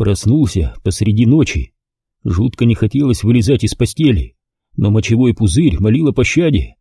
Проснулся посреди ночи. Жутко не хотелось вылезать из постели, но мочевой пузырь молил о пощаде.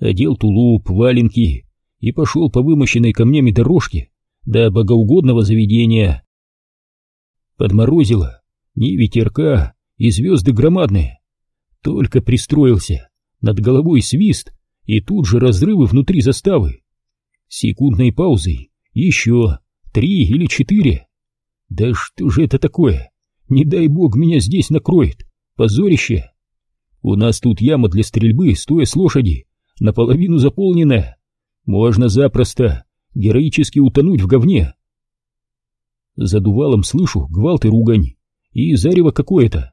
Одел тулуп, валенки и пошел по вымощенной камнями дорожке до богоугодного заведения. Подморозило, ни ветерка и звезды громадные. Только пристроился, над головой свист, и тут же разрывы внутри заставы. Секундной паузой еще три или четыре. Да что же это такое? Не дай бог меня здесь накроет. Позорище. У нас тут яма для стрельбы, стоя с лошади, наполовину заполненная. Можно запросто героически утонуть в говне. За дувалом слышу гвалт и ругань, и зарево какое-то.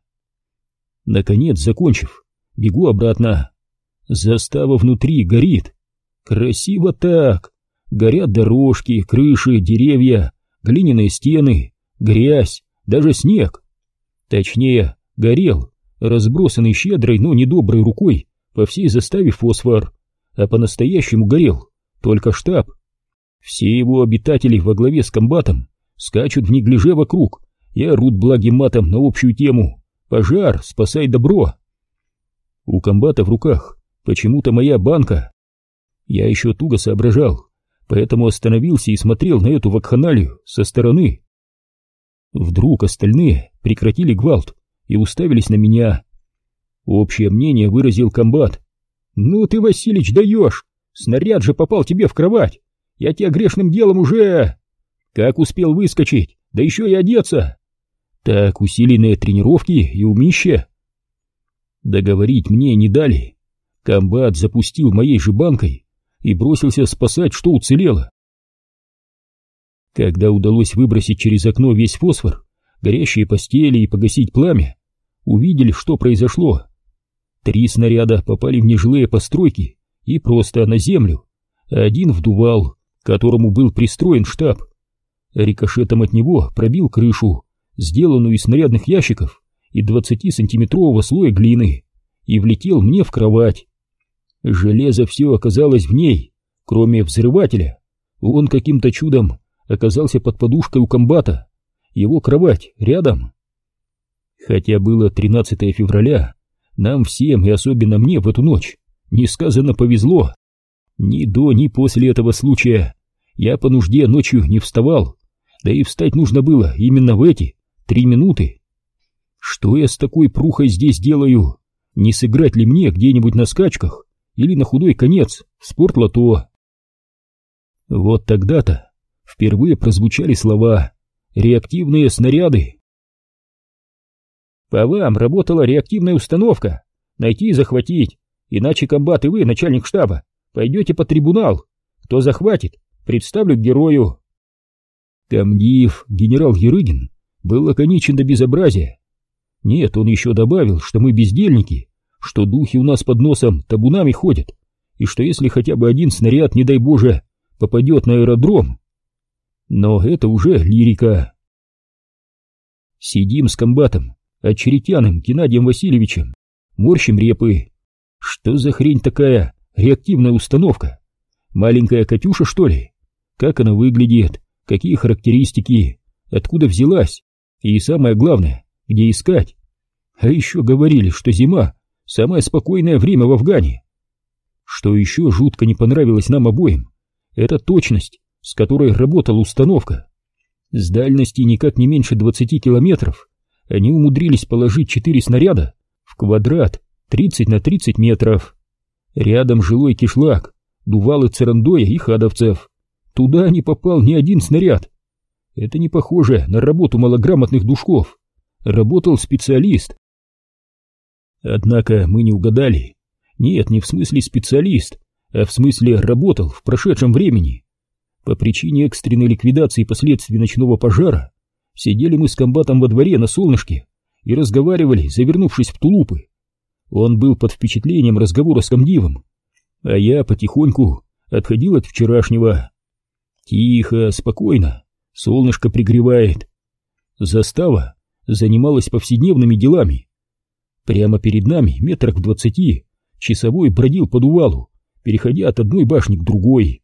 Наконец, закончив, бегу обратно. Застава внутри горит. Красиво так. Горят дорожки, крыши, деревья, глиняные стены, грязь, даже снег. Точнее, горел, разбросанный щедрой, но недоброй рукой по всей заставе фосфор, а по-настоящему горел только штаб. Все его обитатели во главе с комбатом скачут в неглиже вокруг и орут благим матом на общую тему «Пожар, спасай добро!». У комбата в руках почему-то моя банка. Я еще туго соображал, поэтому остановился и смотрел на эту вакханалию со стороны. Вдруг остальные прекратили гвалт и уставились на меня. Общее мнение выразил комбат. «Ну ты, Василич, даешь! Снаряд же попал тебе в кровать! Я тебя грешным делом уже...» «Как успел выскочить? Да еще и одеться!» «Так, усиленные тренировки и умище!» Договорить мне не дали. Комбат запустил моей же банкой и бросился спасать, что уцелело. Когда удалось выбросить через окно весь фосфор, горящие постели и погасить пламя, увидели, что произошло. Три снаряда попали в нежилые постройки и просто на землю, один вдувал, к которому был пристроен штаб. Рикошетом от него пробил крышу, сделанную из снарядных ящиков и 20-сантиметрового слоя глины, и влетел мне в кровать. Железо все оказалось в ней, кроме взрывателя. Он каким-то чудом оказался под подушкой у комбата. Его кровать рядом. Хотя было 13 февраля, нам всем и особенно мне в эту ночь несказанно повезло. Ни до, ни после этого случая я по нужде ночью не вставал, да и встать нужно было именно в эти три минуты. Что я с такой прухой здесь делаю? Не сыграть ли мне где-нибудь на скачках? или на худой конец в спортлото. Вот тогда-то впервые прозвучали слова «реактивные снаряды». По вам работала реактивная установка. Найти и захватить, иначе комбат и вы, начальник штаба, пойдете под трибунал. Кто захватит, представлю герою. Комдив генерал Ерыгин был лаконичен до безобразия. Нет, он еще добавил, что мы бездельники, что духи у нас под носом табунами ходят, и что если хотя бы один снаряд, не дай боже, попадет на аэродром. Но это уже лирика. Сидим с комбатом, очеретяным Геннадием Васильевичем, морщим репы. Что за хрень такая реактивная установка? Маленькая Катюша, что ли? Как она выглядит? Какие характеристики? Откуда взялась? И самое главное, где искать? А еще говорили, что зима самое спокойное время в Афгане. Что еще жутко не понравилось нам обоим, это точность, с которой работала установка. С дальности никак не меньше 20 километров они умудрились положить четыре снаряда в квадрат 30 на 30 метров. Рядом жилой кишлак, дувалы Церандоя и Хадовцев. Туда не попал ни один снаряд. Это не похоже на работу малограмотных душков. Работал специалист, Однако мы не угадали. Нет, не в смысле специалист, а в смысле работал в прошедшем времени. По причине экстренной ликвидации последствий ночного пожара сидели мы с комбатом во дворе на солнышке и разговаривали, завернувшись в тулупы. Он был под впечатлением разговора с комдивом, а я потихоньку отходил от вчерашнего. Тихо, спокойно, солнышко пригревает. Застава занималась повседневными делами, Прямо перед нами, метрах в двадцати, часовой бродил по дувалу, переходя от одной башни к другой.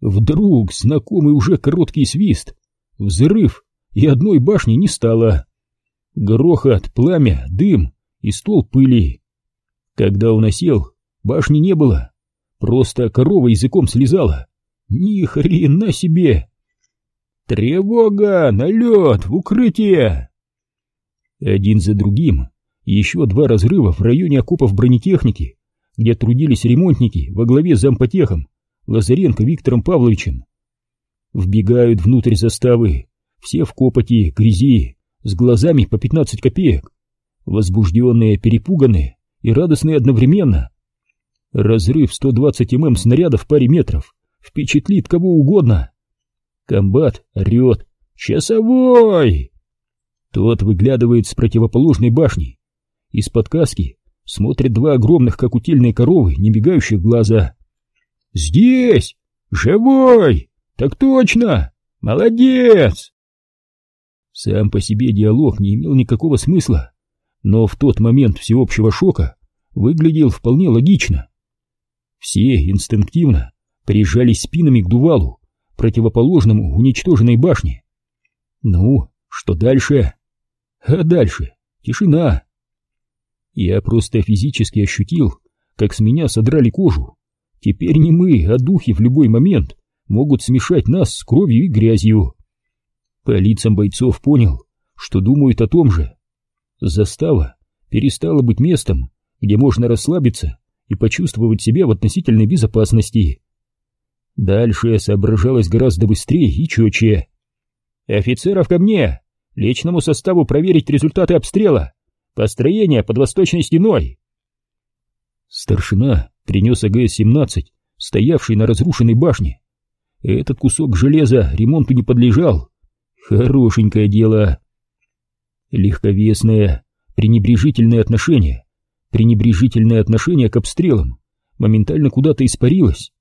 Вдруг знакомый уже короткий свист, взрыв и одной башни не стало. Грохот, пламя, дым и стол пыли. Когда он осел, башни не было, просто корова языком слезала. Ни хрена себе! Тревога! Налет! В укрытие! Один за другим еще два разрыва в районе окопов бронетехники, где трудились ремонтники во главе с зампотехом Лазаренко Виктором Павловичем. Вбегают внутрь заставы, все в копоти, грязи, с глазами по 15 копеек, возбужденные, перепуганные и радостные одновременно. Разрыв 120 мм снаряда в паре метров впечатлит кого угодно. Комбат орет «Часовой!» Тот выглядывает с противоположной башни. Из-под каски смотрят два огромных, как утельные коровы, не бегающих глаза. «Здесь! Живой! Так точно! Молодец!» Сам по себе диалог не имел никакого смысла, но в тот момент всеобщего шока выглядел вполне логично. Все инстинктивно прижались спинами к дувалу, противоположному уничтоженной башне. Ну, что дальше? А дальше тишина. Я просто физически ощутил, как с меня содрали кожу. Теперь не мы, а духи в любой момент могут смешать нас с кровью и грязью. По лицам бойцов понял, что думают о том же. Застава перестала быть местом, где можно расслабиться и почувствовать себя в относительной безопасности. Дальше соображалось гораздо быстрее и четче. «Офицеров ко мне! Личному составу проверить результаты обстрела! Построение под восточной стеной!» Старшина принес АГС-17, стоявший на разрушенной башне. Этот кусок железа ремонту не подлежал. Хорошенькое дело. Легковесное, пренебрежительное отношение, пренебрежительное отношение к обстрелам моментально куда-то испарилось.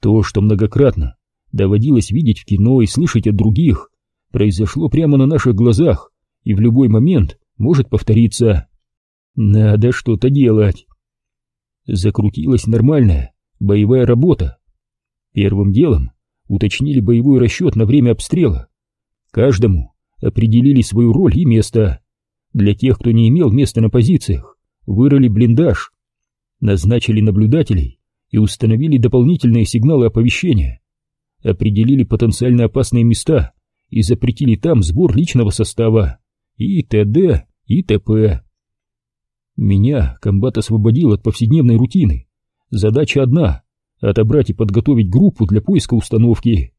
То, что многократно доводилось видеть в кино и слышать от других, произошло прямо на наших глазах и в любой момент может повториться. Надо что-то делать. Закрутилась нормальная боевая работа. Первым делом уточнили боевой расчет на время обстрела. Каждому определили свою роль и место. Для тех, кто не имел места на позициях, вырыли блиндаж, назначили наблюдателей и установили дополнительные сигналы оповещения. Определили потенциально опасные места и запретили там сбор личного состава и т.д. и т.п. Меня комбат освободил от повседневной рутины. Задача одна — отобрать и подготовить группу для поиска установки.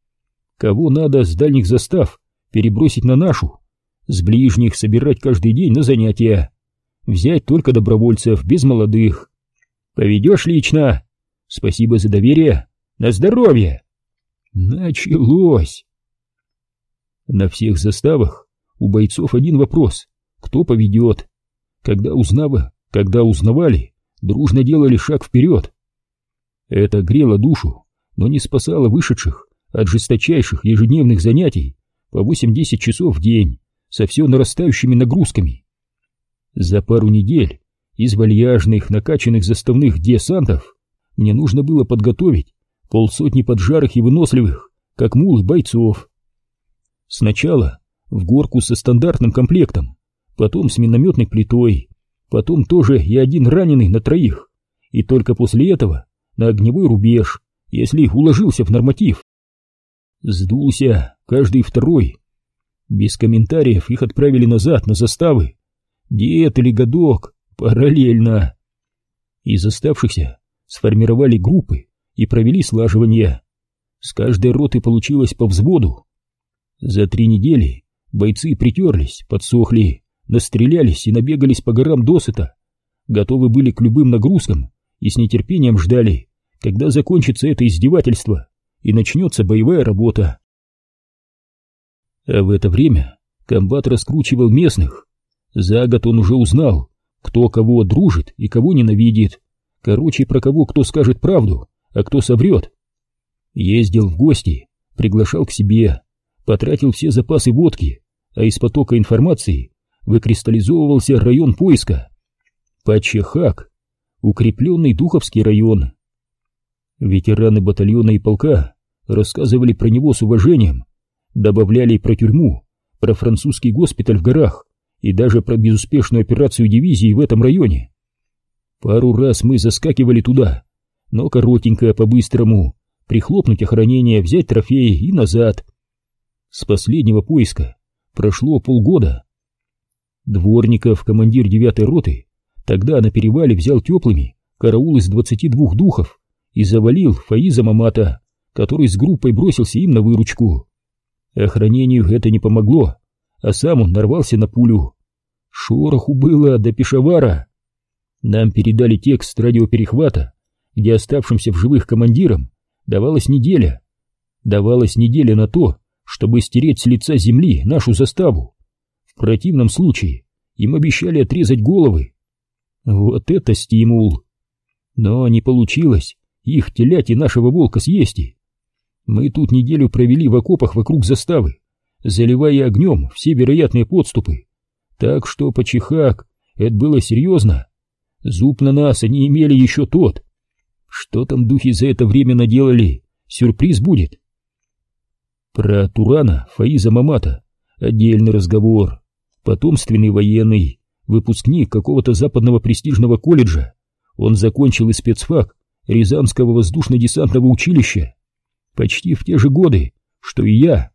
Кого надо с дальних застав перебросить на нашу, с ближних собирать каждый день на занятия. Взять только добровольцев, без молодых. Поведешь лично? Спасибо за доверие. На здоровье! Началось! На всех заставах у бойцов один вопрос. Кто поведет? Когда узнава, когда узнавали, дружно делали шаг вперед. Это грело душу, но не спасало вышедших от жесточайших ежедневных занятий по 8-10 часов в день со все нарастающими нагрузками. За пару недель из вальяжных, накачанных заставных десантов мне нужно было подготовить полсотни поджарых и выносливых, как мулы, бойцов. Сначала в горку со стандартным комплектом, потом с минометной плитой, потом тоже и один раненый на троих, и только после этого на огневой рубеж, если уложился в норматив. Сдулся каждый второй. Без комментариев их отправили назад на заставы. Дед или годок, параллельно. Из оставшихся сформировали группы и провели слаживание. С каждой роты получилось по взводу. За три недели бойцы притерлись, подсохли, настрелялись и набегались по горам досыта, готовы были к любым нагрузкам и с нетерпением ждали, когда закончится это издевательство и начнется боевая работа. А в это время комбат раскручивал местных. За год он уже узнал, кто кого дружит и кого ненавидит. Короче, про кого кто скажет правду, а кто соврет. Ездил в гости, приглашал к себе, потратил все запасы водки, а из потока информации выкристаллизовывался район поиска. Пачехак, укрепленный Духовский район. Ветераны батальона и полка рассказывали про него с уважением, добавляли про тюрьму, про французский госпиталь в горах и даже про безуспешную операцию дивизии в этом районе. Пару раз мы заскакивали туда, но коротенько, по-быстрому, прихлопнуть охранение, взять трофеи и назад. С последнего поиска прошло полгода. Дворников, командир девятой роты, тогда на перевале взял теплыми караул из двадцати двух духов и завалил Фаиза Мамата, который с группой бросился им на выручку. Охранению это не помогло, а сам он нарвался на пулю. Шороху было до Пешавара. Нам передали текст радиоперехвата, где оставшимся в живых командирам давалась неделя. Давалась неделя на то, чтобы стереть с лица земли нашу заставу. В противном случае им обещали отрезать головы. Вот это стимул! Но не получилось их телять и нашего волка съесть. Мы тут неделю провели в окопах вокруг заставы, заливая огнем все вероятные подступы. Так что, почихак, это было серьезно. Зуб на нас они имели еще тот. Что там духи за это время наделали? Сюрприз будет. Про Турана Фаиза Мамата отдельный разговор. Потомственный военный, выпускник какого-то западного престижного колледжа. Он закончил и спецфак Рязанского воздушно-десантного училища почти в те же годы, что и я.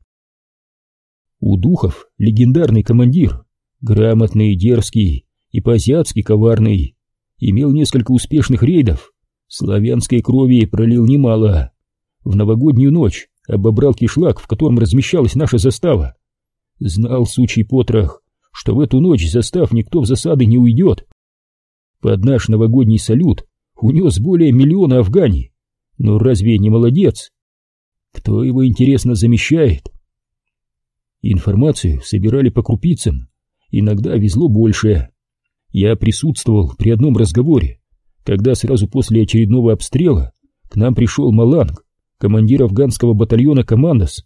У духов легендарный командир, грамотный, дерзкий и по-азиатски коварный, имел несколько успешных рейдов, славянской крови пролил немало. В новогоднюю ночь обобрал кишлак, в котором размещалась наша застава. Знал сучий потрох, что в эту ночь застав никто в засады не уйдет. Под наш новогодний салют унес более миллиона афгани. Но разве не молодец? Кто его, интересно, замещает? Информацию собирали по крупицам, иногда везло больше. Я присутствовал при одном разговоре, когда сразу после очередного обстрела к нам пришел Маланг, командир афганского батальона «Командос».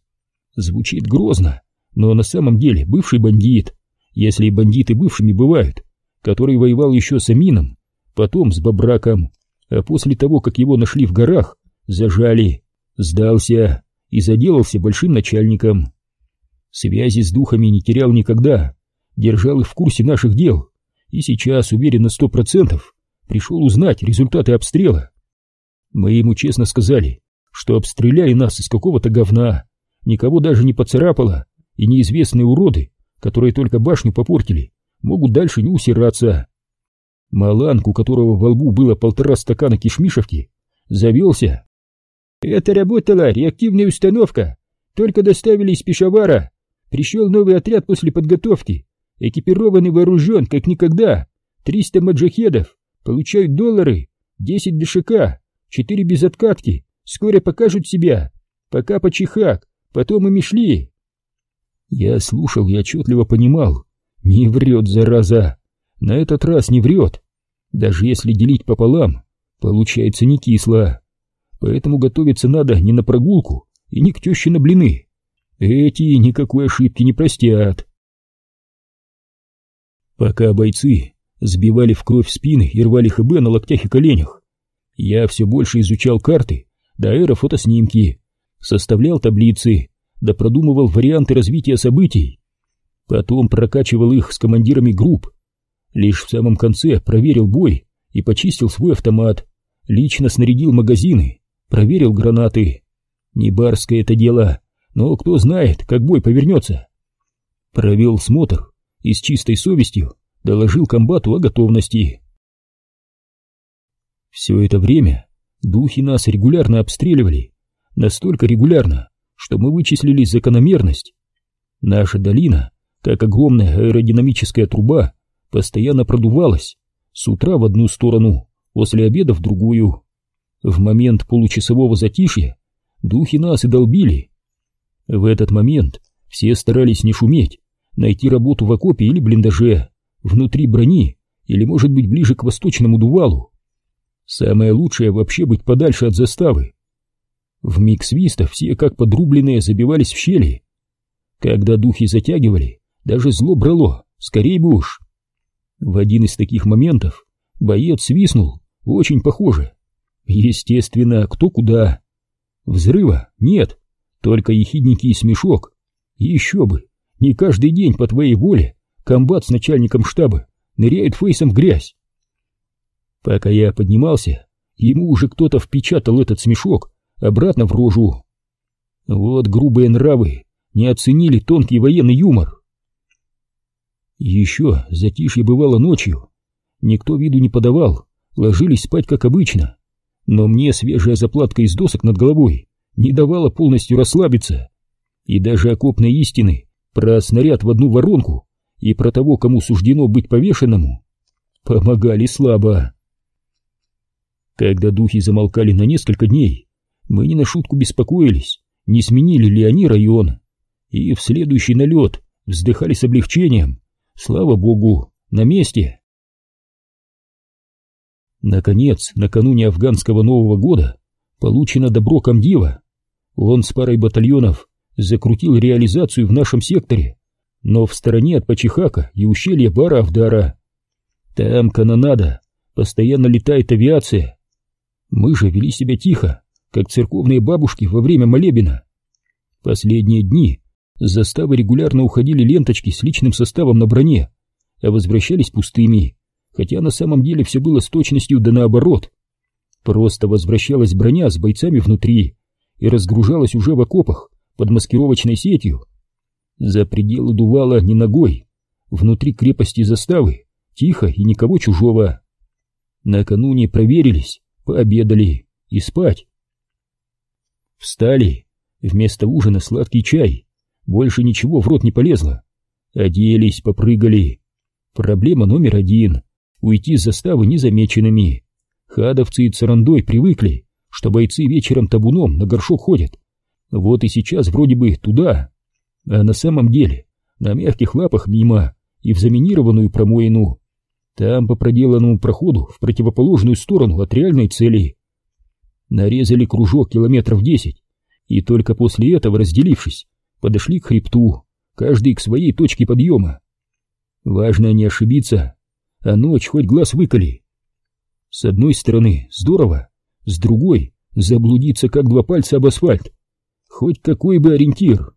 Звучит грозно, но на самом деле бывший бандит, если и бандиты бывшими бывают, который воевал еще с Амином, потом с Бабраком, а после того, как его нашли в горах, зажали сдался и заделался большим начальником. Связи с духами не терял никогда, держал их в курсе наших дел, и сейчас, уверен на сто процентов, пришел узнать результаты обстрела. Мы ему честно сказали, что обстреляли нас из какого-то говна, никого даже не поцарапало, и неизвестные уроды, которые только башню попортили, могут дальше не усираться. Маланг, у которого во лбу было полтора стакана кишмишевки, завелся это работала реактивная установка. Только доставили из Пешавара. Пришел новый отряд после подготовки. Экипирован и вооружен, как никогда. Триста маджахедов. Получают доллары. Десять ДШК. Четыре без откатки. Скоро покажут себя. Пока почихак. Потом и мешли. Я слушал и отчетливо понимал. Не врет, зараза. На этот раз не врет. Даже если делить пополам, получается не кисло поэтому готовиться надо не на прогулку и не к теще на блины. Эти никакой ошибки не простят. Пока бойцы сбивали в кровь спины и рвали ХБ на локтях и коленях, я все больше изучал карты, да аэрофотоснимки, составлял таблицы, да продумывал варианты развития событий. Потом прокачивал их с командирами групп. Лишь в самом конце проверил бой и почистил свой автомат, лично снарядил магазины проверил гранаты. Не барское это дело, но кто знает, как бой повернется. Провел смотр и с чистой совестью доложил комбату о готовности. Все это время духи нас регулярно обстреливали, настолько регулярно, что мы вычислили закономерность. Наша долина, как огромная аэродинамическая труба, постоянно продувалась, с утра в одну сторону, после обеда в другую. В момент получасового затишья духи нас и долбили. В этот момент все старались не шуметь, найти работу в окопе или блиндаже, внутри брони или, может быть, ближе к восточному дувалу. Самое лучшее вообще быть подальше от заставы. В миг свиста все, как подрубленные, забивались в щели. Когда духи затягивали, даже зло брало, скорей бы уж. В один из таких моментов боец свистнул, очень похоже, Естественно, кто куда. Взрыва нет, только ехидненький смешок. Еще бы, не каждый день по твоей воле комбат с начальником штаба ныряет фейсом в грязь. Пока я поднимался, ему уже кто-то впечатал этот смешок обратно в рожу. Вот грубые нравы не оценили тонкий военный юмор. Еще затишье бывало ночью. Никто виду не подавал, ложились спать как обычно. Но мне свежая заплатка из досок над головой не давала полностью расслабиться. И даже окопные истины про снаряд в одну воронку и про того, кому суждено быть повешенному, помогали слабо. Когда духи замолкали на несколько дней, мы не на шутку беспокоились, не сменили ли они район, и в следующий налет вздыхали с облегчением. Слава богу, на месте. Наконец, накануне афганского Нового года получено добро комдива. Он с парой батальонов закрутил реализацию в нашем секторе, но в стороне от Пачихака и ущелья Бара-Авдара. Там канонада, постоянно летает авиация. Мы же вели себя тихо, как церковные бабушки во время молебена. Последние дни с заставы регулярно уходили ленточки с личным составом на броне, а возвращались пустыми, хотя на самом деле все было с точностью да наоборот. Просто возвращалась броня с бойцами внутри и разгружалась уже в окопах под маскировочной сетью. За пределы дувала не ногой, внутри крепости заставы, тихо и никого чужого. Накануне проверились, пообедали и спать. Встали, вместо ужина сладкий чай, больше ничего в рот не полезло. Оделись, попрыгали. Проблема номер один — уйти с заставы незамеченными. Хадовцы и царандой привыкли, что бойцы вечером табуном на горшок ходят. Вот и сейчас вроде бы туда, а на самом деле на мягких лапах мимо и в заминированную промоину. Там по проделанному проходу в противоположную сторону от реальной цели. Нарезали кружок километров десять, и только после этого, разделившись, подошли к хребту, каждый к своей точке подъема. Важно не ошибиться, а ночь хоть глаз выколи. С одной стороны здорово, с другой заблудиться как два пальца об асфальт. Хоть какой бы ориентир.